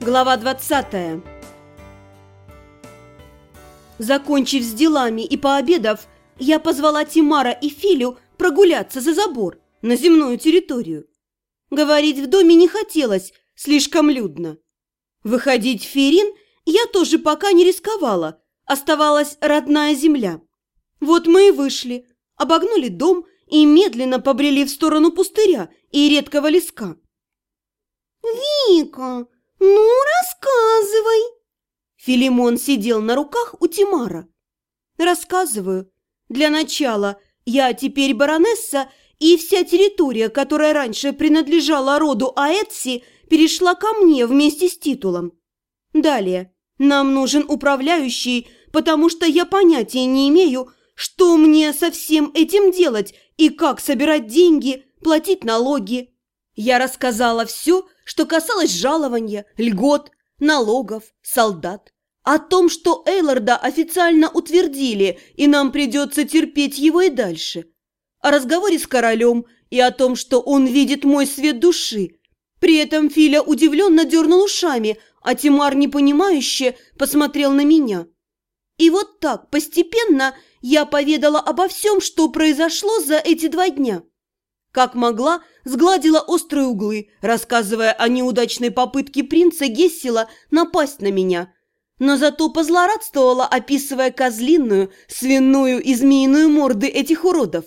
Глава 20 Закончив с делами и пообедав, я позвала Тимара и Филю прогуляться за забор на земную территорию. Говорить в доме не хотелось, слишком людно. Выходить в Ферин я тоже пока не рисковала, оставалась родная земля. Вот мы и вышли, обогнули дом и медленно побрели в сторону пустыря и редкого леска. «Вика, ну рассказывай!» Филимон сидел на руках у Тимара. «Рассказываю. Для начала, я теперь баронесса, и вся территория, которая раньше принадлежала роду Аэтси, перешла ко мне вместе с титулом. Далее, нам нужен управляющий, потому что я понятия не имею, что мне со всем этим делать и как собирать деньги, платить налоги. Я рассказала все, что касалось жалования, льгот, налогов, солдат. О том, что Эйларда официально утвердили, и нам придется терпеть его и дальше. О разговоре с королем и о том, что он видит мой свет души. При этом Филя удивленно дернул ушами, а Тимар непонимающе посмотрел на меня. И вот так, постепенно, я поведала обо всем, что произошло за эти два дня. Как могла, сгладила острые углы, рассказывая о неудачной попытке принца Гессела напасть на меня. Но зато позлорадствовала, описывая козлиную, свиную и змеиную морды этих уродов.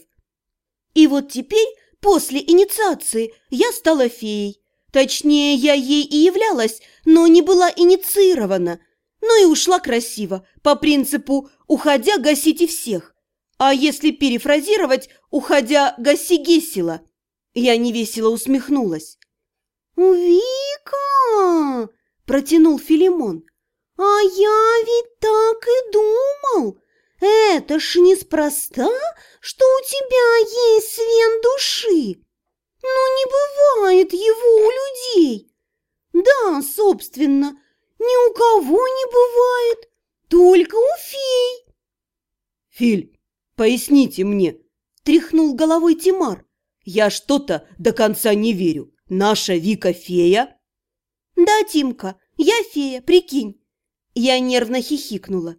И вот теперь, после инициации, я стала феей. Точнее, я ей и являлась, но не была инициирована. Но и ушла красиво, по принципу «уходя, гасите всех». А если перефразировать «уходя, гаси Гессела»? Я невесело усмехнулась. «Вика!» – протянул Филимон. «А я ведь так и думал. Это ж неспроста, что у тебя есть свен души. Ну, не бывает его у людей. Да, собственно, ни у кого не бывает, только у фей». «Филь, поясните мне», – тряхнул головой Тимар. Я что-то до конца не верю. Наша Вика фея? Да, Тимка, я фея, прикинь. Я нервно хихикнула.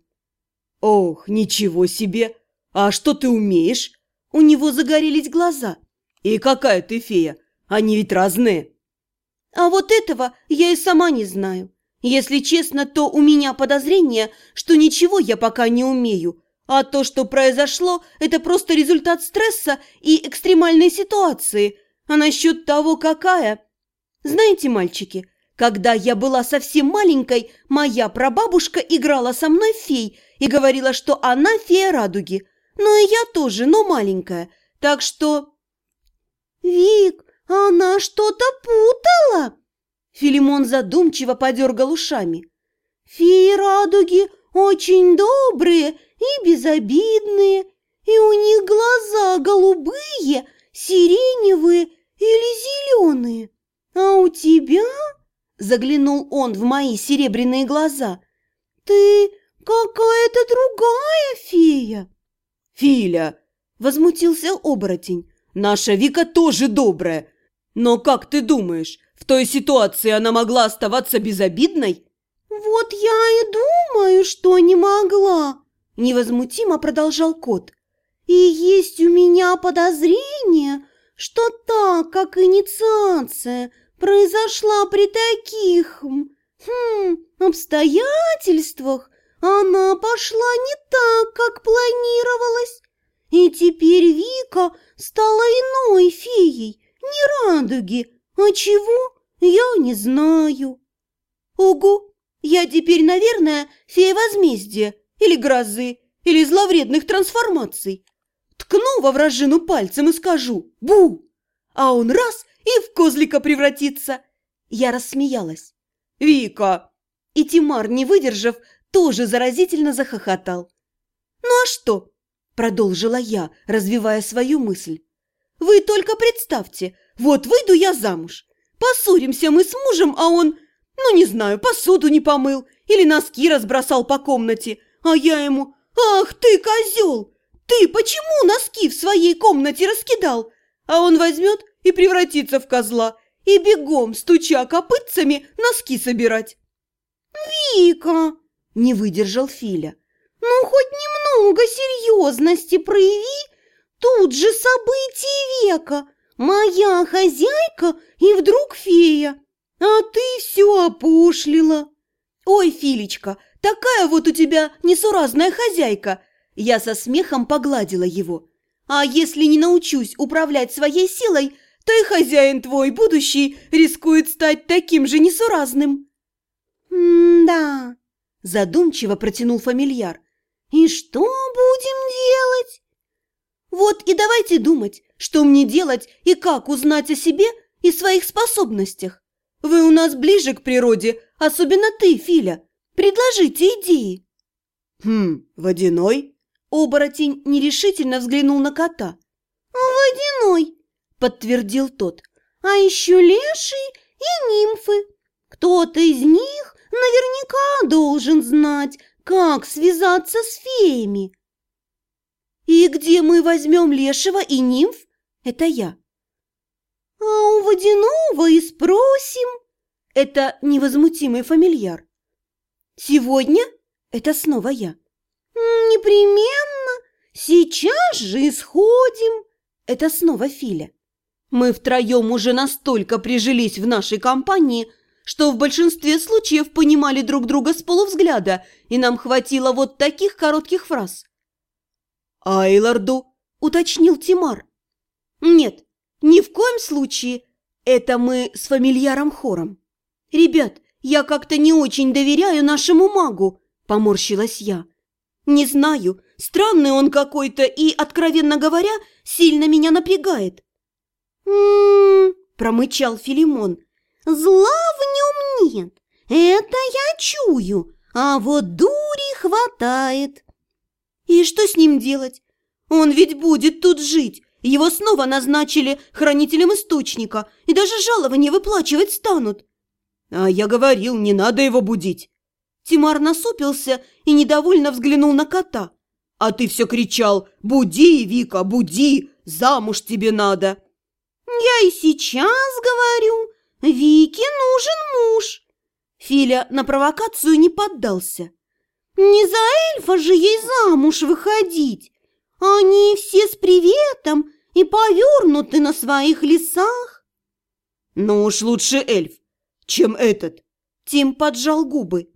Ох, ничего себе! А что ты умеешь? У него загорелись глаза. И какая ты фея? Они ведь разные. А вот этого я и сама не знаю. Если честно, то у меня подозрение, что ничего я пока не умею, а то, что произошло, это просто результат стресса и экстремальной ситуации. А насчет того, какая... Знаете, мальчики, когда я была совсем маленькой, моя прабабушка играла со мной фей и говорила, что она фея радуги. Ну и я тоже, но маленькая. Так что... «Вик, она что-то путала?» Филимон задумчиво подергал ушами. «Феи радуги очень добрые и безобидные, и у них глаза голубые, сиреневые или зеленые. А у тебя, заглянул он в мои серебряные глаза, ты какая-то другая фея. Филя, возмутился оборотень, наша Вика тоже добрая. Но как ты думаешь, в той ситуации она могла оставаться безобидной? Вот я и думаю, что не могла. Невозмутимо продолжал кот. И есть у меня подозрение, что так, как инициация произошла при таких хм, обстоятельствах, она пошла не так, как планировалось. И теперь Вика стала иной феей, не радуги, а чего, я не знаю. Ого, я теперь, наверное, фея возмездия, или грозы, или зловредных трансформаций. Ткну во вражину пальцем и скажу «Бу!», а он раз и в козлика превратится. Я рассмеялась. «Вика!» И Тимар, не выдержав, тоже заразительно захохотал. «Ну а что?» – продолжила я, развивая свою мысль. «Вы только представьте, вот выйду я замуж. Поссоримся мы с мужем, а он, ну не знаю, посуду не помыл или носки разбросал по комнате, а я ему «Ах ты, козел! Ты почему носки в своей комнате раскидал?» А он возьмет и превратится в козла, и бегом, стуча копытцами, носки собирать. «Вика!» – не выдержал Филя. «Ну, хоть немного серьезности прояви. Тут же события века. Моя хозяйка и вдруг фея. А ты все опошлила». «Ой, Филечка, такая вот у тебя несуразная хозяйка!» Я со смехом погладила его. «А если не научусь управлять своей силой, то и хозяин твой, будущий, рискует стать таким же несуразным». «М-да», – задумчиво протянул фамильяр. «И что будем делать?» «Вот и давайте думать, что мне делать и как узнать о себе и своих способностях. Вы у нас ближе к природе, особенно ты, Филя. Предложите идеи». «Хм, водяной?» Оборотень нерешительно взглянул на кота. «Водяной», – подтвердил тот. «А еще леший и нимфы. Кто-то из них наверняка должен знать, как связаться с феями». «И где мы возьмем лешего и нимф?» «Это я». «А у водяного и спросим». «Это невозмутимый фамильяр». «Сегодня?» «Это снова я». «Непременно. Сейчас же исходим». Это снова Филя. Мы втроем уже настолько прижились в нашей компании, что в большинстве случаев понимали друг друга с полувзгляда, и нам хватило вот таких коротких фраз. «Айларду», — уточнил Тимар. «Нет, ни в коем случае. Это мы с фамильяром хором. Ребят, я как-то не очень доверяю нашему магу», — поморщилась я. «Не знаю, странный он какой-то и, откровенно говоря, сильно меня напрягает». «М-м-м», промычал Филимон. «Зла в нем нет, это я чую, а вот дури хватает». «И что с ним делать? Он ведь будет тут жить. Его снова назначили хранителем источника и даже жалование выплачивать станут». «А я говорил, не надо его будить». Тимар насупился и недовольно взглянул на кота. «А ты все кричал, буди, Вика, буди, замуж тебе надо!» «Я и сейчас говорю, Вике нужен муж!» Филя на провокацию не поддался. «Не за эльфа же ей замуж выходить! Они все с приветом и повернуты на своих лесах!» «Ну уж лучше эльф, чем этот!» Тим поджал губы.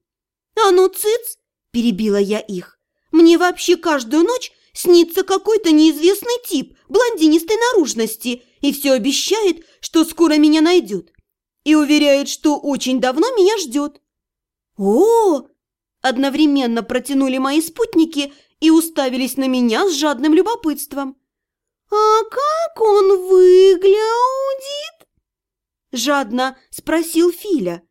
«А ну, цыц!» – перебила я их. «Мне вообще каждую ночь снится какой-то неизвестный тип блондинистой наружности и все обещает, что скоро меня найдет. И уверяет, что очень давно меня ждет». «О!» – одновременно протянули мои спутники и уставились на меня с жадным любопытством. «А как он выглядит?» Жадно спросил Филя.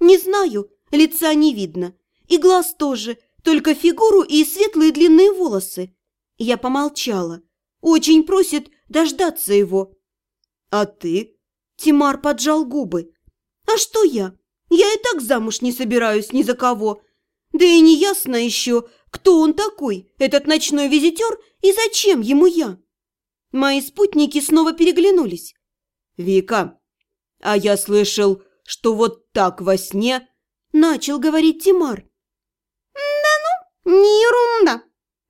«Не знаю, лица не видно. И глаз тоже, только фигуру и светлые длинные волосы. Я помолчала. Очень просит дождаться его. А ты? Тимар поджал губы. А что я? Я и так замуж не собираюсь ни за кого. Да и не ясно еще, кто он такой, этот ночной визитер, и зачем ему я. Мои спутники снова переглянулись. «Вика, а я слышал, что вот так во сне...» Начал говорить Тимар. «Да ну, не ерунда!»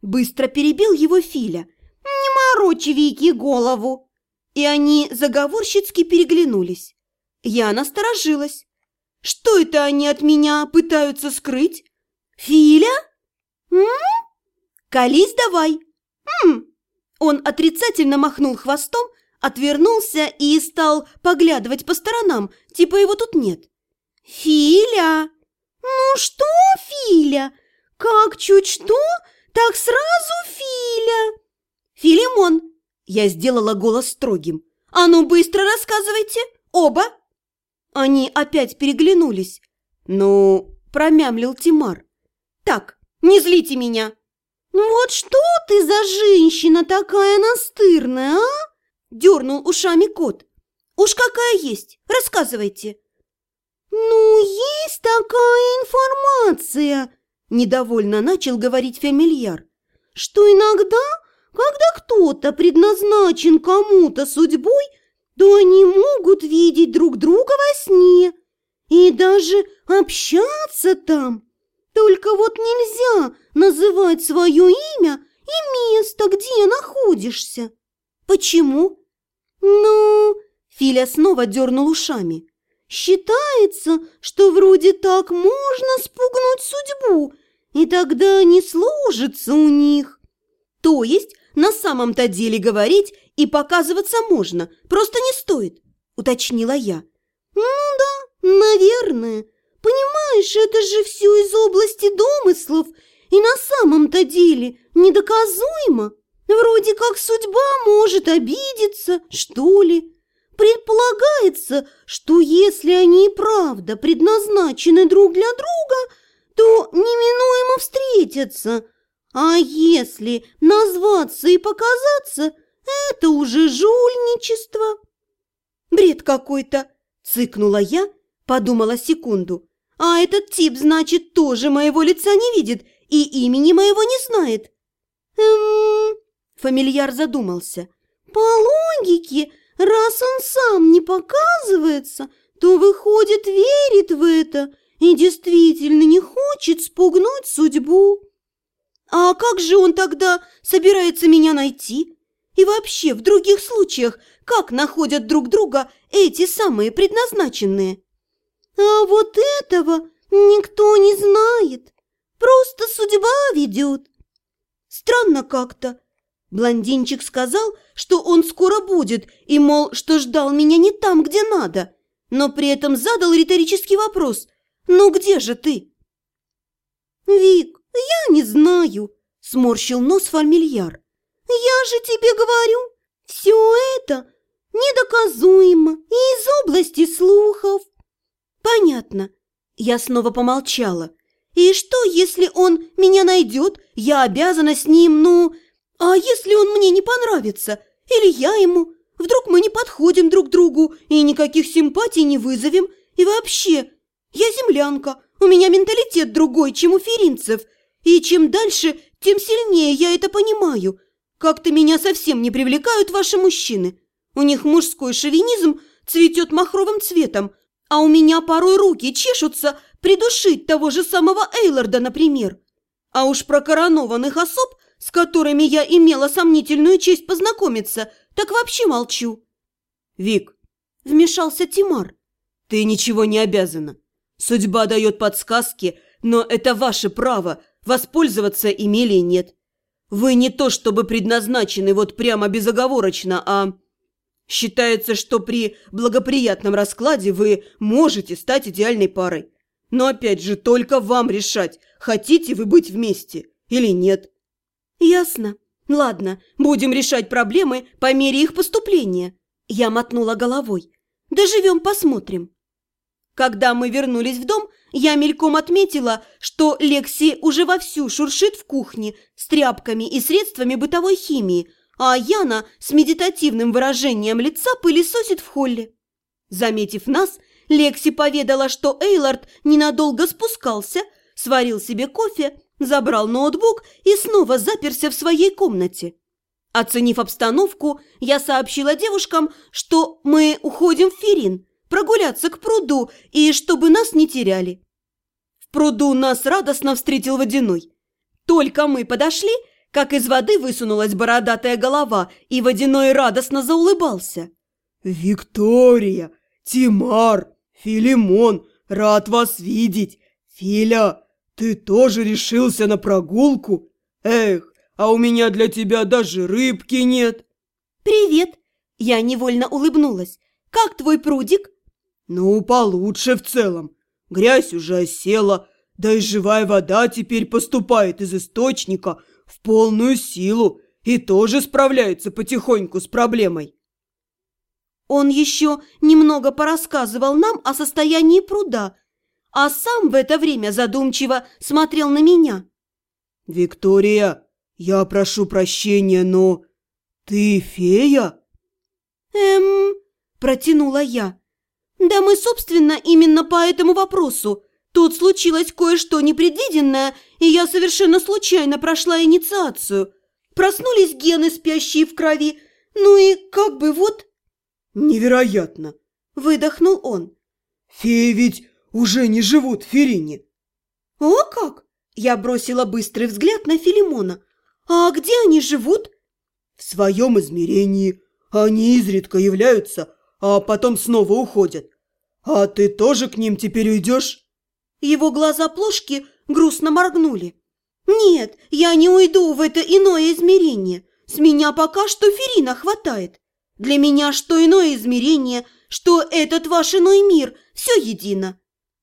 Быстро перебил его Филя. «Не морочи Вики голову!» И они заговорщицки переглянулись. Я насторожилась. Что это они от меня пытаются скрыть? Филя? М? Колись давай. М? Он отрицательно махнул хвостом, отвернулся и стал поглядывать по сторонам, типа его тут нет. «Филя!» «Ну что, Филя? Как чуть что, так сразу Филя!» «Филимон!» Я сделала голос строгим. «А ну, быстро рассказывайте! Оба!» Они опять переглянулись. «Ну, промямлил Тимар. Так, не злите меня!» «Вот что ты за женщина такая настырная, а?» Дернул ушами кот. «Уж какая есть, рассказывайте!» «Ну, есть такая информация!» Недовольно начал говорить фамильяр. «Что иногда, когда кто-то предназначен кому-то судьбой, то они могут видеть друг друга во сне. и даже общаться там. Только вот нельзя называть свое имя и место, где находишься. Почему? Ну, Филя снова дернул ушами. Считается, что вроде так можно спугнуть судьбу, и тогда не сложится у них. То есть на самом-то деле говорить и показываться можно, просто не стоит, уточнила я. Ну да, наверное. Понимаешь, это же все из области домыслов, и на самом-то деле недоказуемо. Вроде как судьба может обидеться, что ли. Предполагается, что если они и правда предназначены друг для друга, то неминуемо встретятся. А если назваться и показаться, это уже жульничество. Бред какой-то, цыкнула я, подумала секунду. А этот тип, значит, тоже моего лица не видит и имени моего не знает. Эм, фамильяр задумался. По логике, раз он сам не показывается, то, выходит, верит в это и действительно не хочет спугнуть судьбу. А как же он тогда собирается меня найти? И вообще, в других случаях, как находят друг друга эти самые предназначенные? А вот этого никто не знает. Просто судьба ведет. Странно как-то. Блондинчик сказал, что он скоро будет, и, мол, что ждал меня не там, где надо. Но при этом задал риторический вопрос. «Ну где же ты?» «Вик, я не знаю», – сморщил нос фамильяр. «Я же тебе говорю, все это недоказуемо и из области слухов». «Понятно». Я снова помолчала. «И что, если он меня найдет? Я обязана с ним, ну... А если он мне не понравится? Или я ему? Вдруг мы не подходим друг другу и никаких симпатий не вызовем? И вообще, я землянка, у меня менталитет другой, чем у феринцев. И чем дальше, тем сильнее я это понимаю. Как-то меня совсем не привлекают ваши мужчины. У них мужской шовинизм цветет махровым цветом, а у меня порой руки чешутся придушить того же самого Эйларда, например. А уж про коронованных особ, с которыми я имела сомнительную честь познакомиться, так вообще молчу. Вик, вмешался Тимар, ты ничего не обязана. Судьба дает подсказки, но это ваше право, воспользоваться ими или нет. Вы не то чтобы предназначены вот прямо безоговорочно, а... Считается, что при благоприятном раскладе вы можете стать идеальной парой. Но опять же, только вам решать, хотите вы быть вместе или нет. Ясно. Ладно, будем решать проблемы по мере их поступления. Я мотнула головой. Доживем, посмотрим. Когда мы вернулись в дом, я мельком отметила, что Лекси уже вовсю шуршит в кухне с тряпками и средствами бытовой химии, а Яна с медитативным выражением лица пылесосит в холле. Заметив нас, Лекси поведала, что Эйлард ненадолго спускался, сварил себе кофе, забрал ноутбук и снова заперся в своей комнате. Оценив обстановку, я сообщила девушкам, что мы уходим в Ферин, прогуляться к пруду и чтобы нас не теряли. В пруду нас радостно встретил водяной. Только мы подошли – как из воды высунулась бородатая голова, и водяной радостно заулыбался. «Виктория! Тимар! Филимон! Рад вас видеть! Филя, ты тоже решился на прогулку? Эх, а у меня для тебя даже рыбки нет!» «Привет!» Я невольно улыбнулась. «Как твой прудик?» «Ну, получше в целом. Грязь уже осела, да и живая вода теперь поступает из источника – в полную силу и тоже справляется потихоньку с проблемой. Он еще немного порассказывал нам о состоянии пруда, а сам в это время задумчиво смотрел на меня. «Виктория, я прошу прощения, но ты фея?» «Эм...» – протянула я. «Да мы, собственно, именно по этому вопросу. Тут случилось кое-что непредвиденное, и я совершенно случайно прошла инициацию. Проснулись гены, спящие в крови. Ну и как бы вот... Невероятно! Выдохнул он. Феи ведь уже не живут в Ферине. О как! Я бросила быстрый взгляд на Филимона. А где они живут? В своем измерении. Они изредка являются, а потом снова уходят. А ты тоже к ним теперь уйдешь? Его глаза плошки грустно моргнули. «Нет, я не уйду в это иное измерение. С меня пока что Ферина хватает. Для меня что иное измерение, что этот ваш иной мир, все едино».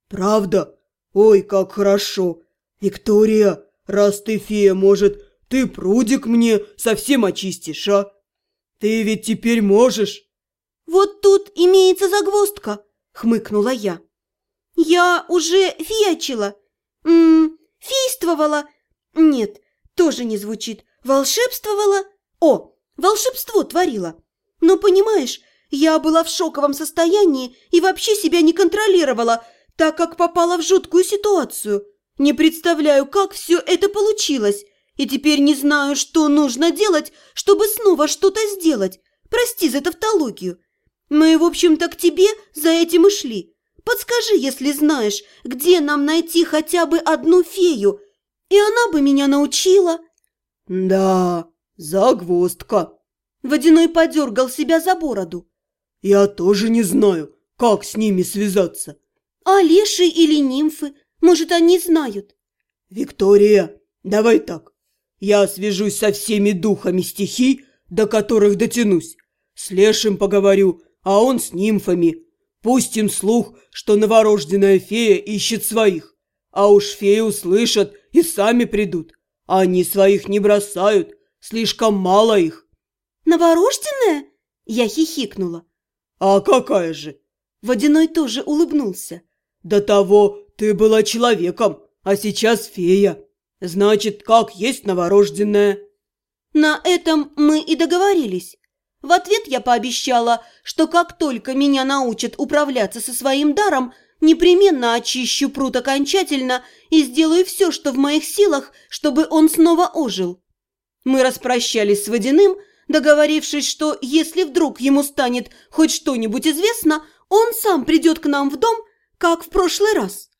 «Правда? Ой, как хорошо! Виктория, раз ты фея, может, ты прудик мне совсем очистишь, а? Ты ведь теперь можешь?» «Вот тут имеется загвоздка», — хмыкнула я. «Я уже фиячила, м -м, фействовала. Нет, тоже не звучит. Волшебствовала? О, волшебство творила. Но понимаешь, я была в шоковом состоянии и вообще себя не контролировала, так как попала в жуткую ситуацию. Не представляю, как все это получилось, и теперь не знаю, что нужно делать, чтобы снова что-то сделать. Прости за тавтологию. Мы, в общем-то, к тебе за этим и шли. Подскажи, если знаешь, где нам найти хотя бы одну фею, и она бы меня научила». «Да, загвоздка». Водяной подергал себя за бороду. «Я тоже не знаю, как с ними связаться». «А леши или нимфы? Может, они знают?» «Виктория, давай так. Я свяжусь со всеми духами стихий, до которых дотянусь. С лешим поговорю, а он с нимфами. Пустим слух, что новорожденная фея ищет своих. А уж феи услышат и сами придут. Они своих не бросают, слишком мало их. «Новорожденная?» Я хихикнула. «А какая же?» Водяной тоже улыбнулся. «До того ты была человеком, а сейчас фея. Значит, как есть новорожденная». На этом мы и договорились. В ответ я пообещала, что как только меня научат управляться со своим даром, непременно очищу пруд окончательно и сделаю все, что в моих силах, чтобы он снова ожил. Мы распрощались с Водяным, договорившись, что если вдруг ему станет хоть что-нибудь известно, он сам придет к нам в дом, как в прошлый раз.